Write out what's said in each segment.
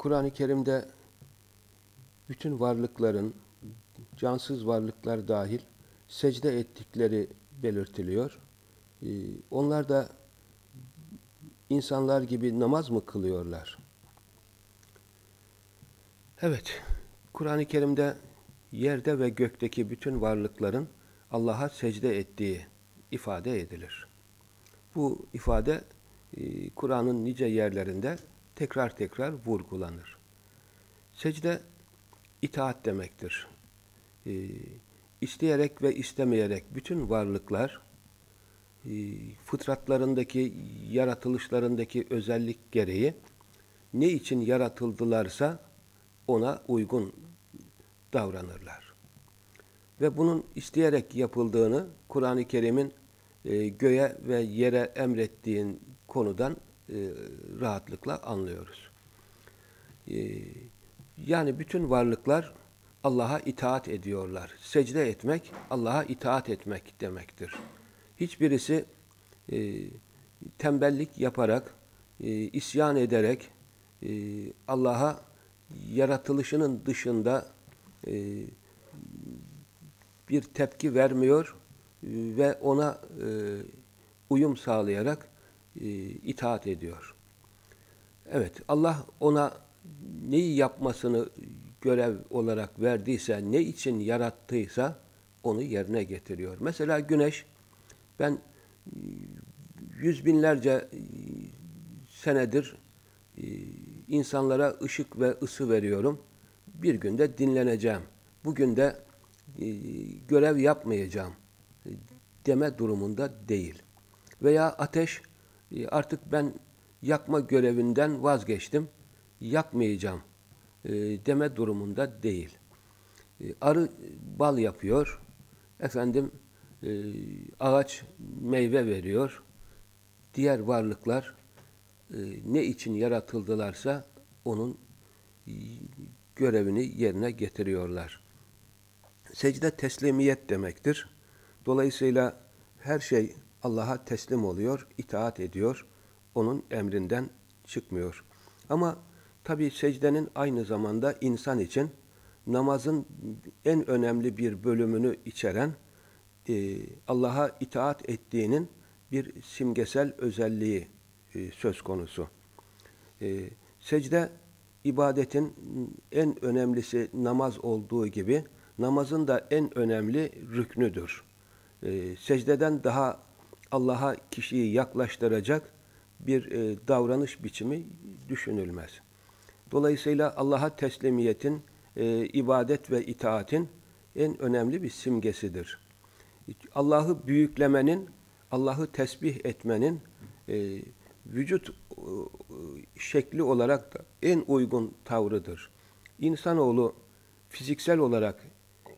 Kur'an-ı Kerim'de bütün varlıkların, cansız varlıklar dahil secde ettikleri belirtiliyor. Ee, onlar da insanlar gibi namaz mı kılıyorlar? Evet, Kur'an-ı Kerim'de yerde ve gökteki bütün varlıkların Allah'a secde ettiği ifade edilir. Bu ifade e, Kur'an'ın nice yerlerinde tekrar tekrar vurgulanır. Secde itaat demektir. E, isteyerek ve istemeyerek bütün varlıklar e, fıtratlarındaki, yaratılışlarındaki özellik gereği ne için yaratıldılarsa ona uygun davranırlar. Ve bunun isteyerek yapıldığını Kur'an-ı Kerim'in e, göğe ve yere emrettiğin konudan e, rahatlıkla anlıyoruz. E, yani bütün varlıklar Allah'a itaat ediyorlar. Secde etmek, Allah'a itaat etmek demektir. Hiçbirisi e, tembellik yaparak, isyan ederek, Allah'a yaratılışının dışında bir tepki vermiyor ve ona uyum sağlayarak e, itaat ediyor. Evet, Allah ona neyi yapmasını görev olarak verdiyse, ne için yarattıysa onu yerine getiriyor. Mesela güneş, ben yüz binlerce senedir insanlara ışık ve ısı veriyorum. Bir günde dinleneceğim. Bugün de görev yapmayacağım deme durumunda değil. Veya ateş e, artık ben yakma görevinden vazgeçtim, yakmayacağım e, deme durumunda değil. E, arı bal yapıyor, efendim ağaç meyve veriyor, diğer varlıklar ne için yaratıldılarsa onun görevini yerine getiriyorlar. Secde teslimiyet demektir. Dolayısıyla her şey Allah'a teslim oluyor, itaat ediyor, onun emrinden çıkmıyor. Ama tabi secdenin aynı zamanda insan için namazın en önemli bir bölümünü içeren e, Allah'a itaat ettiğinin bir simgesel özelliği e, söz konusu. E, secde ibadetin en önemlisi namaz olduğu gibi namazın da en önemli rüknüdür. E, secdeden daha Allah'a kişiyi yaklaştıracak bir e, davranış biçimi düşünülmez. Dolayısıyla Allah'a teslimiyetin, e, ibadet ve itaatin en önemli bir simgesidir. Allah'ı büyüklemenin, Allah'ı tesbih etmenin e, vücut e, şekli olarak da en uygun tavrıdır. İnsanoğlu fiziksel olarak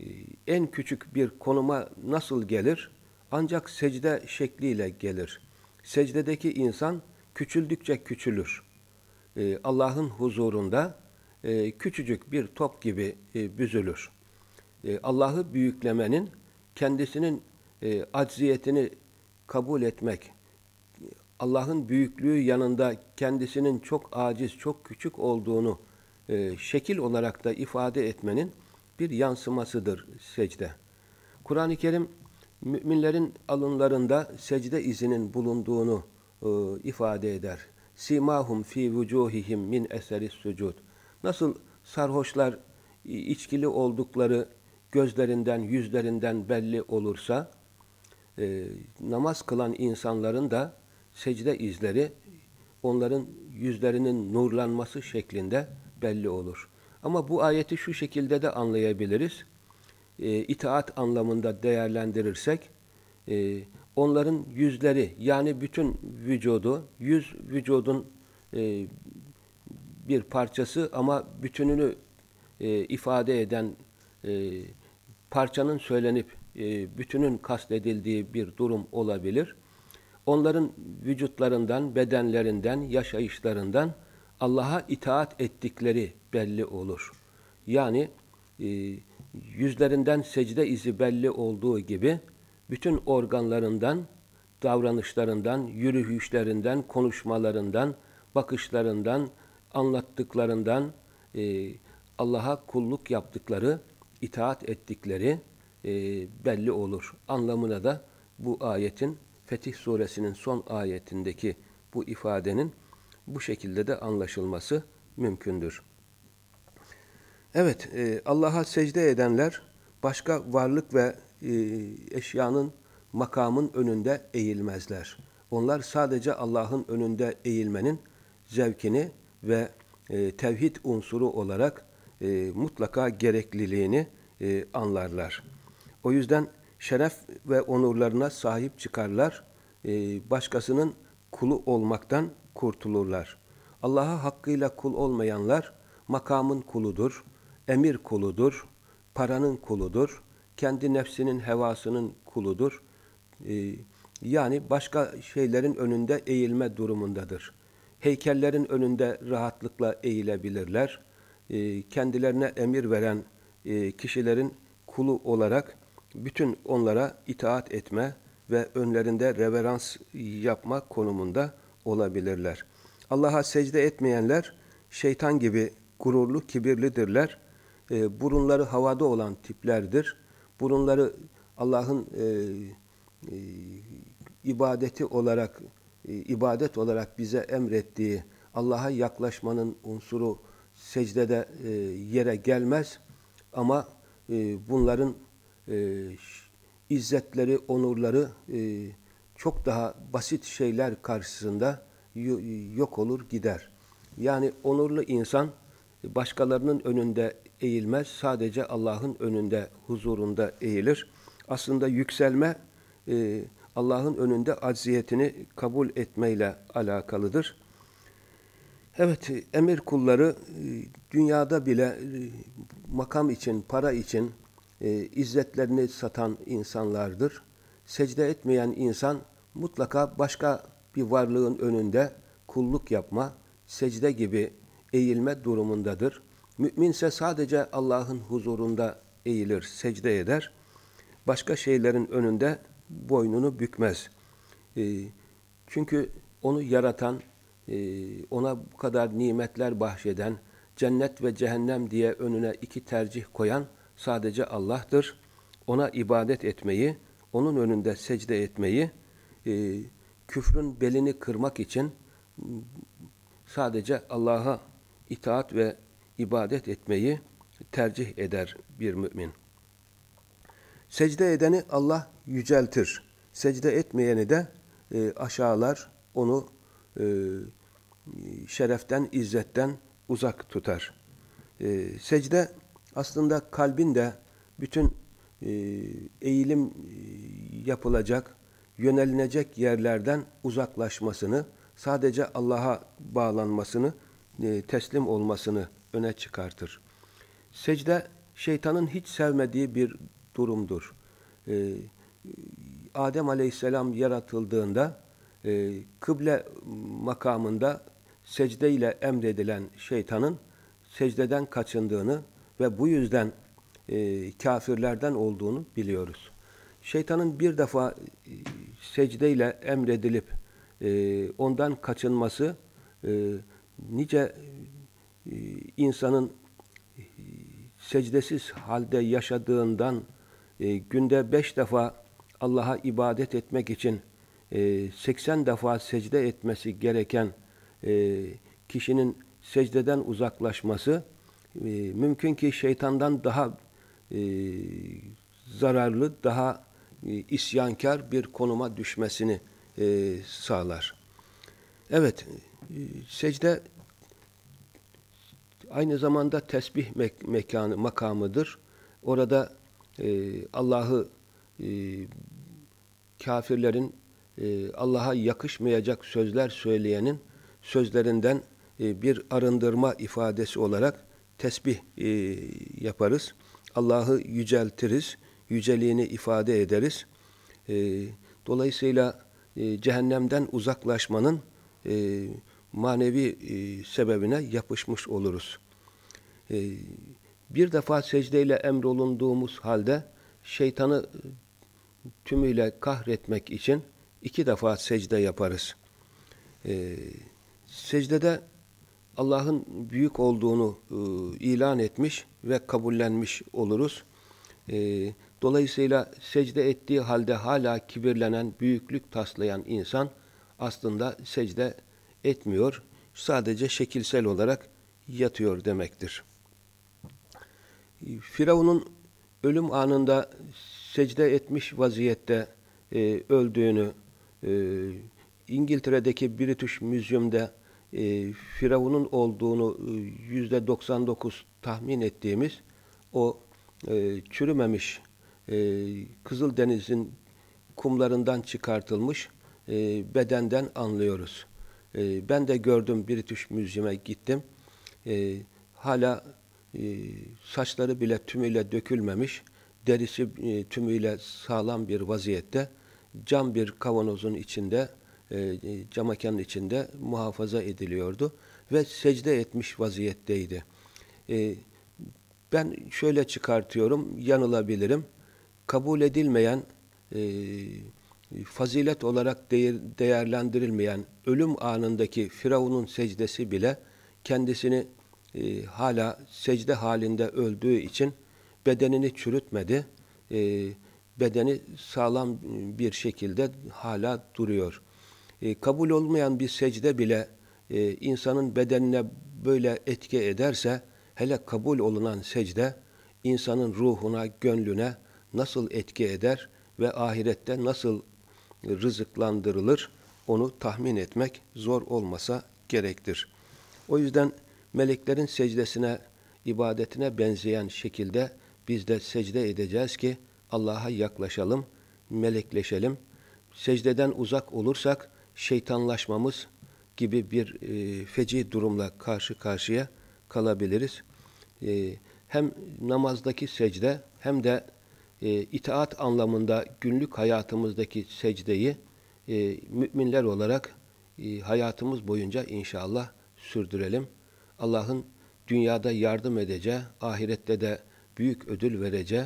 e, en küçük bir konuma nasıl gelir? Ancak secde şekliyle gelir. Secdedeki insan küçüldükçe küçülür. Ee, Allah'ın huzurunda e, küçücük bir top gibi e, büzülür. E, Allah'ı büyüklemenin kendisinin e, acziyetini kabul etmek, Allah'ın büyüklüğü yanında kendisinin çok aciz, çok küçük olduğunu e, şekil olarak da ifade etmenin bir yansımasıdır secde. Kur'an-ı Kerim müminlerin alınlarında secde izinin bulunduğunu e, ifade eder. Simahum fi vucuhihim min eseris sucud. Nasıl sarhoşlar içkili oldukları gözlerinden, yüzlerinden belli olursa, e, namaz kılan insanların da secde izleri onların yüzlerinin nurlanması şeklinde belli olur. Ama bu ayeti şu şekilde de anlayabiliriz e, itaat anlamında değerlendirirsek e, onların yüzleri yani bütün vücudu, yüz vücudun e, bir parçası ama bütününü e, ifade eden e, parçanın söylenip e, bütünün kastedildiği bir durum olabilir. Onların vücutlarından, bedenlerinden, yaşayışlarından Allah'a itaat ettikleri belli olur. Yani e, yüzlerinden secde izi belli olduğu gibi bütün organlarından, davranışlarından, yürüyüşlerinden, konuşmalarından, bakışlarından, anlattıklarından e, Allah'a kulluk yaptıkları, itaat ettikleri e, belli olur. Anlamına da bu ayetin Fetih suresinin son ayetindeki bu ifadenin bu şekilde de anlaşılması mümkündür. Evet, e, Allah'a secde edenler başka varlık ve e, eşyanın, makamın önünde eğilmezler. Onlar sadece Allah'ın önünde eğilmenin zevkini ve e, tevhid unsuru olarak e, mutlaka gerekliliğini e, anlarlar. O yüzden şeref ve onurlarına sahip çıkarlar, e, başkasının kulu olmaktan kurtulurlar. Allah'a hakkıyla kul olmayanlar makamın kuludur, emir kuludur, paranın kuludur, kendi nefsinin hevasının kuludur. E, yani başka şeylerin önünde eğilme durumundadır. Heykellerin önünde rahatlıkla eğilebilirler. E, kendilerine emir veren e, kişilerin kulu olarak bütün onlara itaat etme ve önlerinde reverans yapma konumunda olabilirler. Allah'a secde etmeyenler şeytan gibi gururlu, kibirlidirler. E, burunları havada olan tiplerdir. Burunları Allah'ın e, e, ibadeti olarak e, ibadet olarak bize emrettiği Allah'a yaklaşmanın unsuru secdede e, yere gelmez ama e, bunların e, izzetleri, onurları e, çok daha basit şeyler karşısında yok olur gider. Yani onurlu insan başkalarının önünde eğilmez, sadece Allah'ın önünde, huzurunda eğilir. Aslında yükselme e, Allah'ın önünde acziyetini kabul etmeyle alakalıdır. Evet, emir kulları e, dünyada bile e, makam için, para için e, izzetlerini satan insanlardır. Secde etmeyen insan mutlaka başka bir varlığın önünde kulluk yapma, secde gibi eğilme durumundadır. Müminse sadece Allah'ın huzurunda eğilir, secde eder. Başka şeylerin önünde boynunu bükmez. E, çünkü onu yaratan, e, ona bu kadar nimetler bahşeden, cennet ve cehennem diye önüne iki tercih koyan sadece Allah'tır. Ona ibadet etmeyi, onun önünde secde etmeyi, e, küfrün belini kırmak için sadece Allah'a itaat ve ibadet etmeyi tercih eder bir mümin. Secde edeni Allah yüceltir. Secde etmeyeni de e, aşağılar, onu e, şereften, izzetten uzak tutar. E, secde aslında kalbin de bütün e, eğilim e, yapılacak, yönelinecek yerlerden uzaklaşmasını, sadece Allah'a bağlanmasını, e, teslim olmasını öne çıkartır. Secde, şeytanın hiç sevmediği bir durumdur. E, Adem aleyhisselam yaratıldığında e, kıble makamında secde ile emredilen şeytanın secdeden kaçındığını ve bu yüzden e, kafirlerden olduğunu biliyoruz. Şeytanın bir defa e, secde ile emredilip e, ondan kaçınması e, nice insanın e, secdesiz halde yaşadığından e, günde beş defa Allah'a ibadet etmek için e, 80 defa secde etmesi gereken e, kişinin secdeden uzaklaşması e, mümkün ki şeytandan daha e, zararlı, daha e, isyankar bir konuma düşmesini e, sağlar. Evet, e, secde aynı zamanda tesbih mek mekanı, makamıdır. Orada e, Allah'ı e, kafirlerin e, Allah'a yakışmayacak sözler söyleyenin sözlerinden e, bir arındırma ifadesi olarak tesbih e, yaparız. Allah'ı yüceltiriz, yüceliğini ifade ederiz. E, dolayısıyla e, cehennemden uzaklaşmanın e, manevi e, sebebine yapışmış oluruz. E, bir defa secdeyle emrolunduğumuz halde şeytanı tümüyle kahretmek için iki defa secde yaparız. E, secdede Allah'ın büyük olduğunu e, ilan etmiş ve kabullenmiş oluruz. E, dolayısıyla secde ettiği halde hala kibirlenen, büyüklük taslayan insan aslında secde etmiyor. Sadece şekilsel olarak yatıyor demektir. Firavun'un ölüm anında secde etmiş vaziyette e, öldüğünü e, İngiltere'deki British Museum'da e, Firavun'un olduğunu e, yüzde 99 tahmin ettiğimiz o e, çürümemiş e, Kızıldeniz'in kumlarından çıkartılmış e, bedenden anlıyoruz. E, ben de gördüm British Museum'a gittim. E, hala e, saçları bile tümüyle dökülmemiş, derisi e, tümüyle sağlam bir vaziyette cam bir kavanozun içinde e, cam içinde muhafaza ediliyordu ve secde etmiş vaziyetteydi. E, ben şöyle çıkartıyorum, yanılabilirim. Kabul edilmeyen, e, fazilet olarak değer, değerlendirilmeyen ölüm anındaki Firavun'un secdesi bile kendisini e, hala secde halinde öldüğü için bedenini çürütmedi. E, bedeni sağlam bir şekilde hala duruyor. E, kabul olmayan bir secde bile e, insanın bedenine böyle etki ederse, hele kabul olunan secde, insanın ruhuna, gönlüne nasıl etki eder ve ahirette nasıl rızıklandırılır, onu tahmin etmek zor olmasa gerektir. O yüzden meleklerin secdesine, ibadetine benzeyen şekilde biz de secde edeceğiz ki Allah'a yaklaşalım, melekleşelim. Secdeden uzak olursak şeytanlaşmamız gibi bir e, feci durumla karşı karşıya kalabiliriz. E, hem namazdaki secde hem de e, itaat anlamında günlük hayatımızdaki secdeyi e, müminler olarak e, hayatımız boyunca inşallah sürdürelim. Allah'ın dünyada yardım edeceği, ahirette de büyük ödül vereceği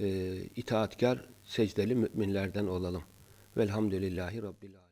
e, itaatkar, secdeli müminlerden olalım. Velhamdülillahi Rabbil Alemin.